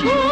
true.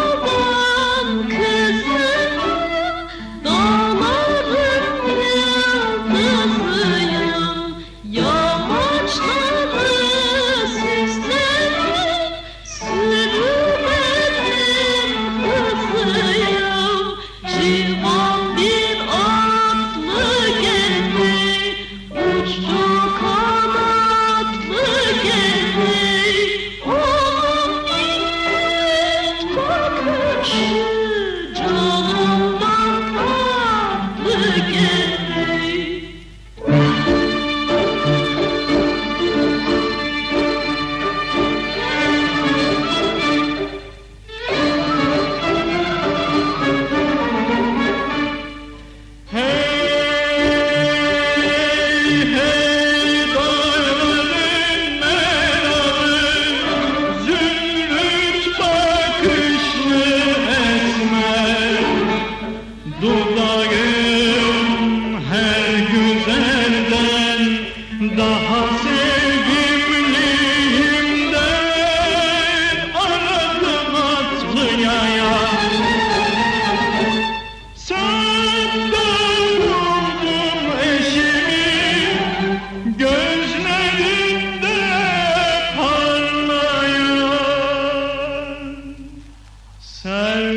Woo!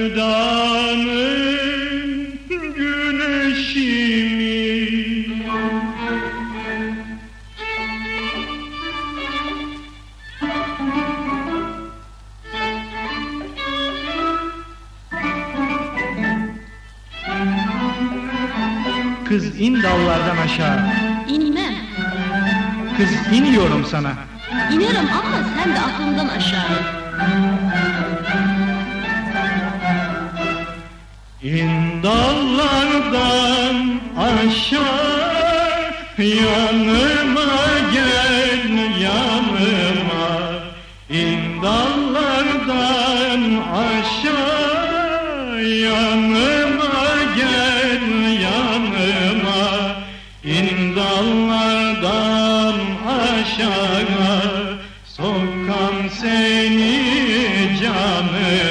Sevdanın Kız in dallardan aşağı. İnmem. Kız iniyorum sana. İnerim ama sen de aklımdan aşağı. Dallardan aşağı yanıma gel yanıma. İn dallardan aşağı yanıma gel yanıma. İn dallardan aşağı sokam seni canıma